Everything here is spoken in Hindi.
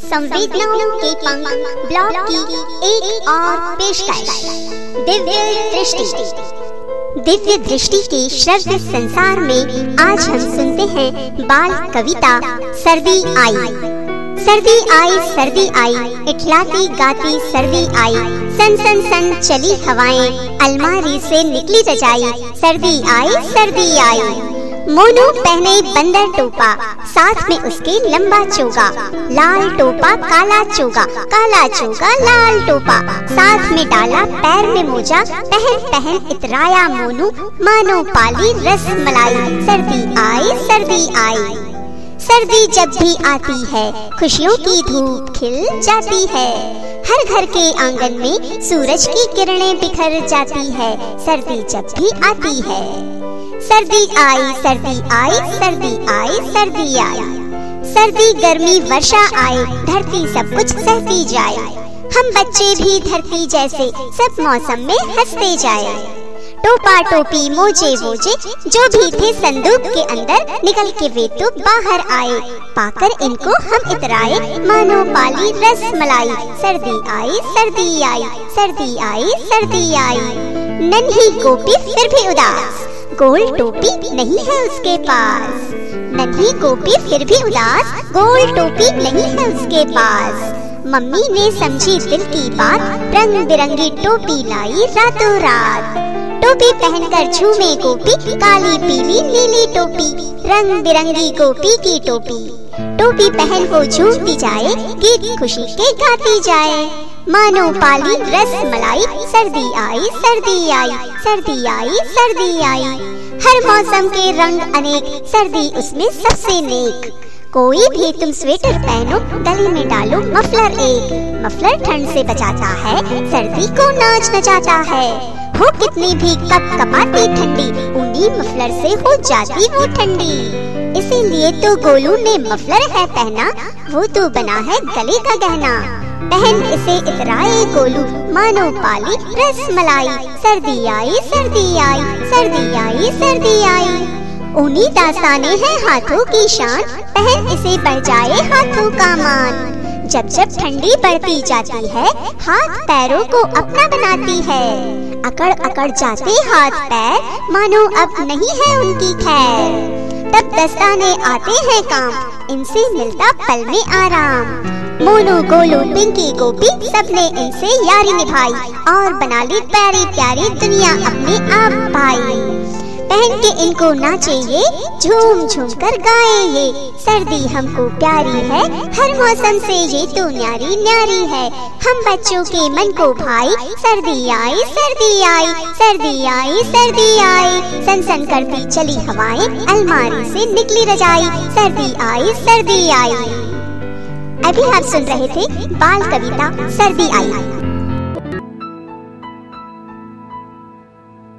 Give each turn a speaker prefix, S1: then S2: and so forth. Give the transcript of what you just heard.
S1: संवेदनाओं के पंख, ब्लॉग की एक और पेशकश। दिव्य दृष्टि। दिव्य दृष्टि के श्रव्य संसार में आज हम सुनते हैं बाल कविता सर्दी आई। सर्दी आई सर्दी आई, इठलाती गाती सर्दी आई। सन सन सन चली हवाएँ, अलमारी से निकली रजाई। सर्दी आई सर्दी आई। मोनू पहने बंदर टोपा, साथ में उसके लंबा चोगा, लाल टोपा, काला चोगा काला चोगा, लाल टोपा, साथ में डाला पैर में मोजा, पहन पहन इतराया मोनू, मानो पाली रस मलाई, सर्दी आई सर्दी आई। सर्दी जब भी आती है, खुशियों की धूप खिल जाती है। हर घर के आँगन में सूरज की किरणें बिखर जाती है, सर्दी जब भी आती है। सर्दी आई सर्दी आई सर्दी आई सर्दी आई। सर्दी, गर्मी, वर्षा आए, धरती सब कुछ सहती जाए। हम बच्चे भी धरती जैसे सब मौसम में हँसते जाए। टोपा, टोपी, मोजे, वोजे, जो भी थे संदूक के अंदर निकल के वे तो बाहर आए। पाकर इनको हम इतराए, मानो पाली रस मलाई। सर्दी आई सर्दी आई सर्दी आई सर्दी आई। नन्ही गोपी, फिर भी उदास। गोल टोपी नहीं है उसके पास। नन्ही गोपी फिर भी उदास, गोल टोपी नहीं है उसके पास। मम्मी ने समझी दिल की बात रंग बिरंगी टोपी लाई रातों रात टोपी पहनकर झूमे गोपी, काली पीली नीली टोपी रंग बिरंगी गोपी की टोपी। टोपी पहन वो झूमती जाए, गीत खुशी के गाती जाए। मानो पाली रस मलाई, सर्दी आई सर्दी आई सर्दी आई सर्दी आई। हर मौसम के रंग अनेक, सर्दी उसमें सबसे नेक। कोई भी तुम स्वेटर पहनो, गले में डालो मफलर एक। मफलर ठंड से बचाता है, सर्दी को नाच नचाता है। हो कितनी भी कप कपाती ठंडी, ऊनी मफलर से हो जाती वो ठंडी। इसीलिए तो गोलू ने मफलर है पहना, वो तो बना है गले का गहना। पहन इसे इतराए, गोलू, मानो पाली रस मलाई। सर्दी आई सर्दी आई सर्दी आई सर्दी आई। ऊनी दास्ताने हैं हाथों की शान पहन इसे बढ़ जाए हाथों का मान। जब जब ठंडी बढ़ती जाती है, हाथ पैरों को अपना बनाती है। अकड़ अकड़ जाते हाथ पैर, मानो अब नहीं है उनकी खैर। तब दस्ताने आते हैं काम। इनसे मिलता पल में आराम। मोनू, गोलू, पिंकी, गोपी, सबने इनसे यारी निभाई और बना ली प्यारी प्यारी दुनिया अपने आप भाई। पहन के इनको नाचे ये झूम झूम कर गाए ये सर्दी हमको प्यारी है, हर मौसम से ये तो न्यारी न्यारी है। हम बच्चों के मन को भाई, सर्दी आई सर्दी आई सर्दी आई सर्दी आई। सन सन करती चली हवाएँ, अलमारी से निकली रजाई। सर्दी आई सर्दी आई। अभी आप सुन रहे थे बाल कविता, सर्दी आई।